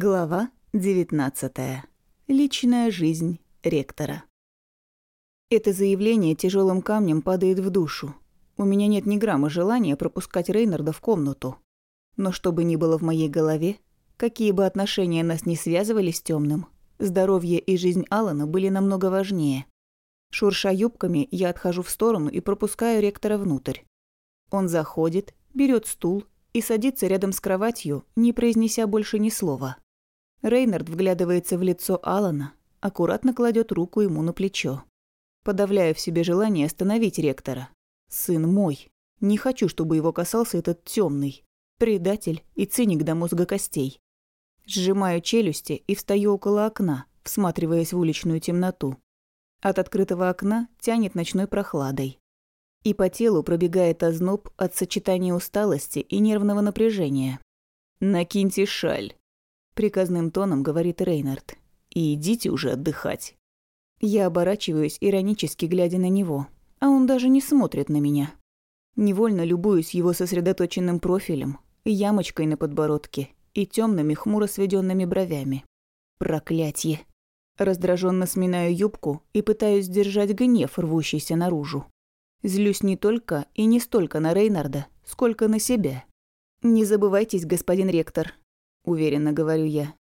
Глава 19. Личная жизнь ректора. Это заявление тяжелым камнем падает в душу. У меня нет ни грамма желания пропускать Рейнарда в комнату. Но что бы ни было в моей голове, какие бы отношения нас не связывали с темным, здоровье и жизнь Алана были намного важнее. Шурша юбками, я отхожу в сторону и пропускаю ректора внутрь. Он заходит, берет стул и садится рядом с кроватью, не произнеся больше ни слова. Рейнард вглядывается в лицо Алана, аккуратно кладет руку ему на плечо. Подавляю в себе желание остановить ректора. Сын мой. Не хочу, чтобы его касался этот темный, предатель и циник до мозга костей. Сжимаю челюсти и встаю около окна, всматриваясь в уличную темноту. От открытого окна тянет ночной прохладой. И по телу пробегает озноб от сочетания усталости и нервного напряжения. «Накиньте шаль», приказным тоном говорит Рейнард. «И идите уже отдыхать». Я оборачиваюсь, иронически глядя на него, а он даже не смотрит на меня. Невольно любуюсь его сосредоточенным профилем, ямочкой на подбородке и темными хмуро сведенными бровями. Проклятье. Раздраженно сминаю юбку и пытаюсь сдержать гнев, рвущийся наружу. Злюсь не только и не столько на Рейнарда, сколько на себя. «Не забывайтесь, господин ректор, уверенно говорю я.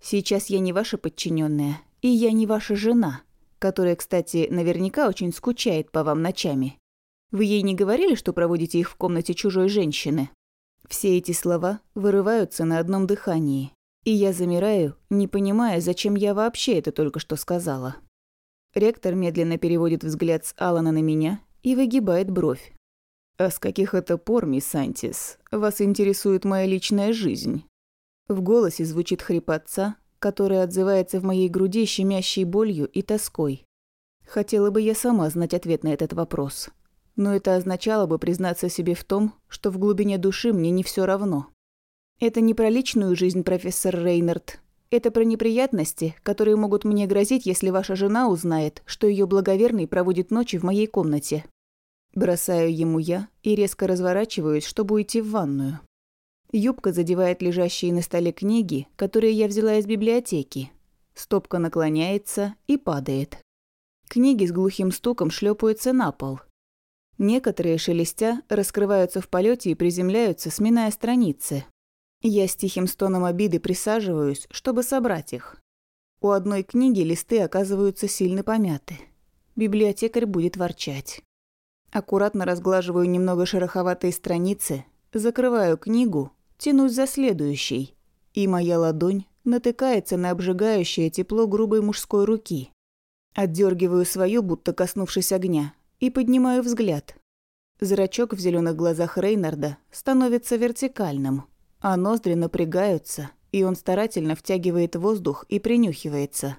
Сейчас я не ваша подчиненная, и я не ваша жена, которая, кстати, наверняка очень скучает по вам ночами. Вы ей не говорили, что проводите их в комнате чужой женщины? Все эти слова вырываются на одном дыхании, и я замираю, не понимая, зачем я вообще это только что сказала. Ректор медленно переводит взгляд с Алана на меня и выгибает бровь. «А с каких это пор, мисс Антис, вас интересует моя личная жизнь?» В голосе звучит хрип отца, который отзывается в моей груди щемящей болью и тоской. Хотела бы я сама знать ответ на этот вопрос. Но это означало бы признаться себе в том, что в глубине души мне не все равно. Это не про личную жизнь, профессор Рейнард. Это про неприятности, которые могут мне грозить, если ваша жена узнает, что ее благоверный проводит ночи в моей комнате. Бросаю ему я и резко разворачиваюсь, чтобы уйти в ванную. Юбка задевает лежащие на столе книги, которые я взяла из библиотеки. Стопка наклоняется и падает. Книги с глухим стуком шлепаются на пол. Некоторые, шелестя, раскрываются в полете и приземляются, сминая страницы. Я с тихим стоном обиды присаживаюсь, чтобы собрать их. У одной книги листы оказываются сильно помяты. Библиотекарь будет ворчать. Аккуратно разглаживаю немного шероховатые страницы, закрываю книгу тянусь за следующей, и моя ладонь натыкается на обжигающее тепло грубой мужской руки. Отдергиваю свою, будто коснувшись огня, и поднимаю взгляд. Зрачок в зеленых глазах Рейнарда становится вертикальным, а ноздри напрягаются, и он старательно втягивает воздух и принюхивается.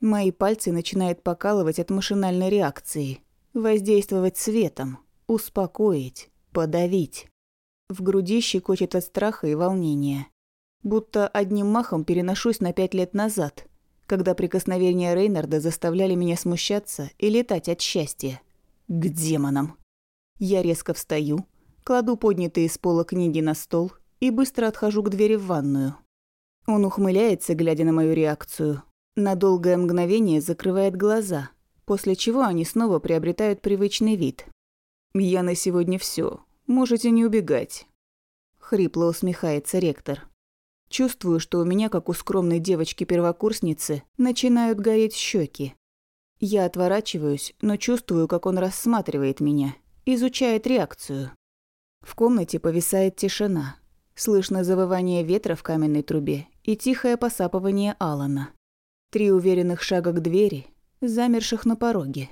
Мои пальцы начинают покалывать от машинальной реакции, воздействовать светом, успокоить, подавить. В груди щекочет от страха и волнения. Будто одним махом переношусь на пять лет назад, когда прикосновения Рейнарда заставляли меня смущаться и летать от счастья. К демонам. Я резко встаю, кладу поднятые с пола книги на стол и быстро отхожу к двери в ванную. Он ухмыляется, глядя на мою реакцию. На долгое мгновение закрывает глаза, после чего они снова приобретают привычный вид. «Я на сегодня все. Можете не убегать. Хрипло усмехается ректор. Чувствую, что у меня, как у скромной девочки-первокурсницы, начинают гореть щеки. Я отворачиваюсь, но чувствую, как он рассматривает меня, изучает реакцию. В комнате повисает тишина. Слышно завывание ветра в каменной трубе и тихое посапывание Алана. Три уверенных шага к двери, замерших на пороге.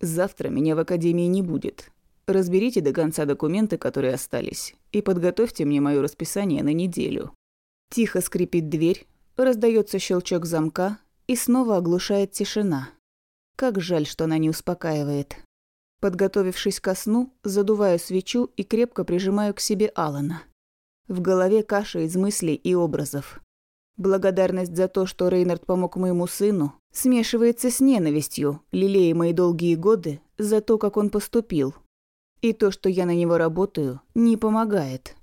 Завтра меня в академии не будет. Разберите до конца документы, которые остались, и подготовьте мне моё расписание на неделю». Тихо скрипит дверь, раздается щелчок замка, и снова оглушает тишина. Как жаль, что она не успокаивает. Подготовившись ко сну, задуваю свечу и крепко прижимаю к себе Алана. В голове каша из мыслей и образов. Благодарность за то, что Рейнард помог моему сыну, смешивается с ненавистью, лелея мои долгие годы за то, как он поступил. И то, что я на него работаю, не помогает.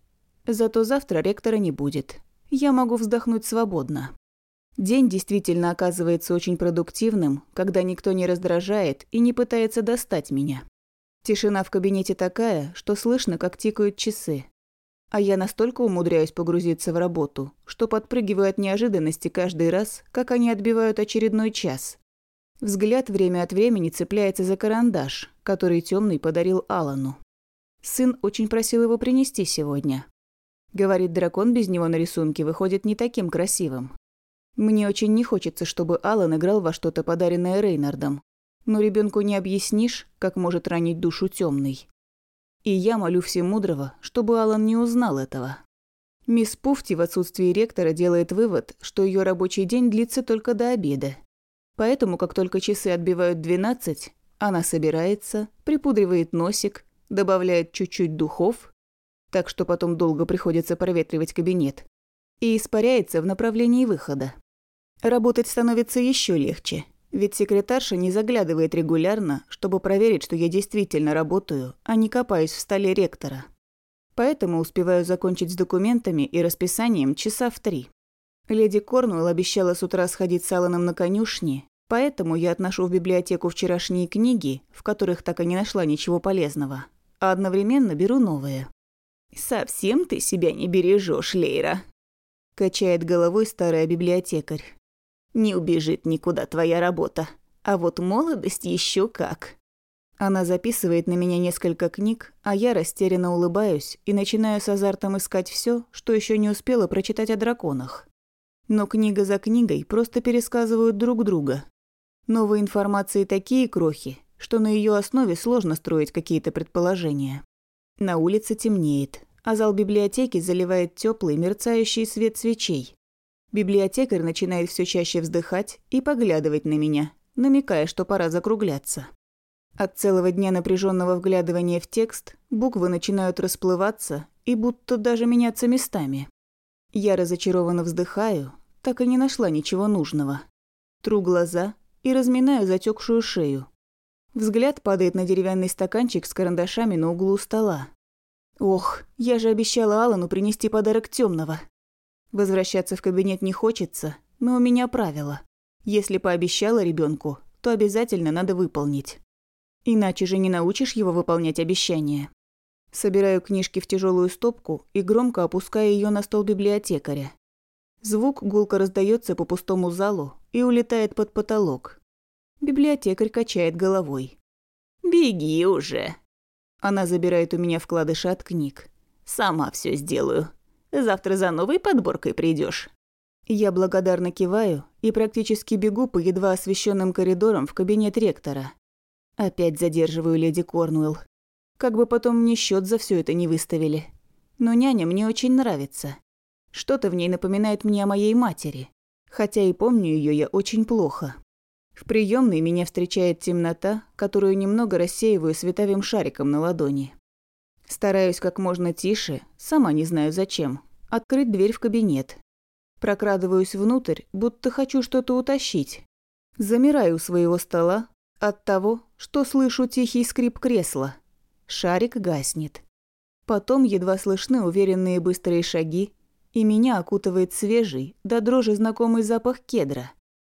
Зато завтра ректора не будет. я могу вздохнуть свободно. День действительно оказывается очень продуктивным, когда никто не раздражает и не пытается достать меня. Тишина в кабинете такая, что слышно, как тикают часы. А я настолько умудряюсь погрузиться в работу, что подпрыгиваю от неожиданности каждый раз, как они отбивают очередной час. Взгляд время от времени цепляется за карандаш, который темный подарил Алану. Сын очень просил его принести сегодня. Говорит, дракон без него на рисунке выходит не таким красивым. Мне очень не хочется, чтобы Алан играл во что-то подаренное Рейнардом. Но ребенку не объяснишь, как может ранить душу темный. И я молю Всемудрого, чтобы Алан не узнал этого. Мисс Пуфти в отсутствии ректора делает вывод, что ее рабочий день длится только до обеда. Поэтому, как только часы отбивают 12, она собирается, припудривает носик, добавляет чуть-чуть духов, так что потом долго приходится проветривать кабинет, и испаряется в направлении выхода. Работать становится еще легче, ведь секретарша не заглядывает регулярно, чтобы проверить, что я действительно работаю, а не копаюсь в столе ректора. Поэтому успеваю закончить с документами и расписанием часа в три. Леди Корнуэлл обещала с утра сходить с Алланом на конюшни, поэтому я отношу в библиотеку вчерашние книги, в которых так и не нашла ничего полезного, а одновременно беру новые. «Совсем ты себя не бережешь, Лейра», – качает головой старая библиотекарь. Не убежит никуда твоя работа. А вот молодость еще как. Она записывает на меня несколько книг, а я растерянно улыбаюсь и начинаю с азартом искать все, что еще не успела прочитать о драконах. Но книга за книгой просто пересказывают друг друга. Новой информации такие крохи, что на ее основе сложно строить какие-то предположения. На улице темнеет, а зал библиотеки заливает теплый мерцающий свет свечей. Библиотекарь начинает все чаще вздыхать и поглядывать на меня, намекая, что пора закругляться. От целого дня напряженного вглядывания в текст буквы начинают расплываться и будто даже меняться местами. Я разочарованно вздыхаю, так и не нашла ничего нужного. Тру глаза и разминаю затекшую шею. Взгляд падает на деревянный стаканчик с карандашами на углу стола. Ох, я же обещала Алану принести подарок темного. Возвращаться в кабинет не хочется, но у меня правило. Если пообещала ребенку, то обязательно надо выполнить. Иначе же не научишь его выполнять обещания. Собираю книжки в тяжелую стопку и громко опускаю ее на стол библиотекаря. Звук гулко раздается по пустому залу и улетает под потолок. Библиотекарь качает головой. «Беги уже!» Она забирает у меня вкладыши от книг. «Сама все сделаю. Завтра за новой подборкой придешь. Я благодарно киваю и практически бегу по едва освещенным коридорам в кабинет ректора. Опять задерживаю леди Корнуэлл. Как бы потом мне счет за все это не выставили. Но няня мне очень нравится. Что-то в ней напоминает мне о моей матери. Хотя и помню ее я очень плохо. В приемной меня встречает темнота, которую немного рассеиваю световым шариком на ладони. Стараюсь как можно тише, сама не знаю зачем, открыть дверь в кабинет. Прокрадываюсь внутрь, будто хочу что-то утащить. Замираю у своего стола от того, что слышу тихий скрип кресла. Шарик гаснет. Потом едва слышны уверенные быстрые шаги, и меня окутывает свежий, до да дрожи знакомый запах кедра,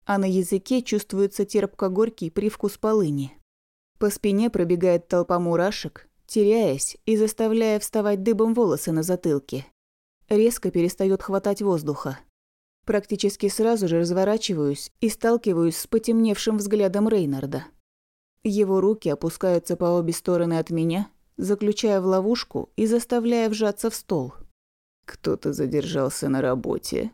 а на языке чувствуется терпко-горький привкус полыни. По спине пробегает толпа мурашек, теряясь и заставляя вставать дыбом волосы на затылке. Резко перестает хватать воздуха. Практически сразу же разворачиваюсь и сталкиваюсь с потемневшим взглядом Рейнарда. Его руки опускаются по обе стороны от меня, заключая в ловушку и заставляя вжаться в стол. Кто-то задержался на работе.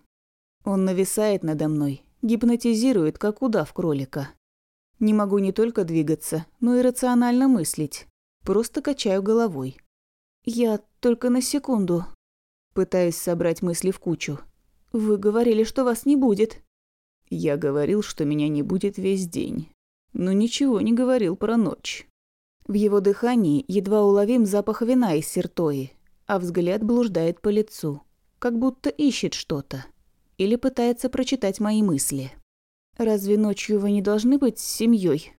Он нависает надо мной, гипнотизирует, как удав кролика. Не могу не только двигаться, но и рационально мыслить. Просто качаю головой. Я только на секунду. Пытаюсь собрать мысли в кучу. Вы говорили, что вас не будет. Я говорил, что меня не будет весь день. Но ничего не говорил про ночь. В его дыхании едва уловим запах вина из сертои, а взгляд блуждает по лицу, как будто ищет что-то. Или пытается прочитать мои мысли. «Разве ночью вы не должны быть с семьей?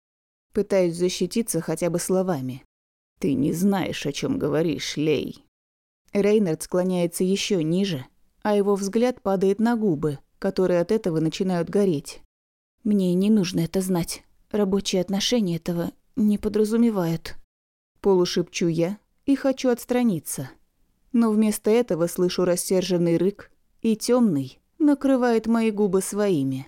Пытаюсь защититься хотя бы словами. «Ты не знаешь, о чем говоришь, Лей». Рейнард склоняется еще ниже, а его взгляд падает на губы, которые от этого начинают гореть. «Мне не нужно это знать. Рабочие отношения этого не подразумевают». Полушепчу я и хочу отстраниться. Но вместо этого слышу рассерженный рык, и темный накрывает мои губы своими.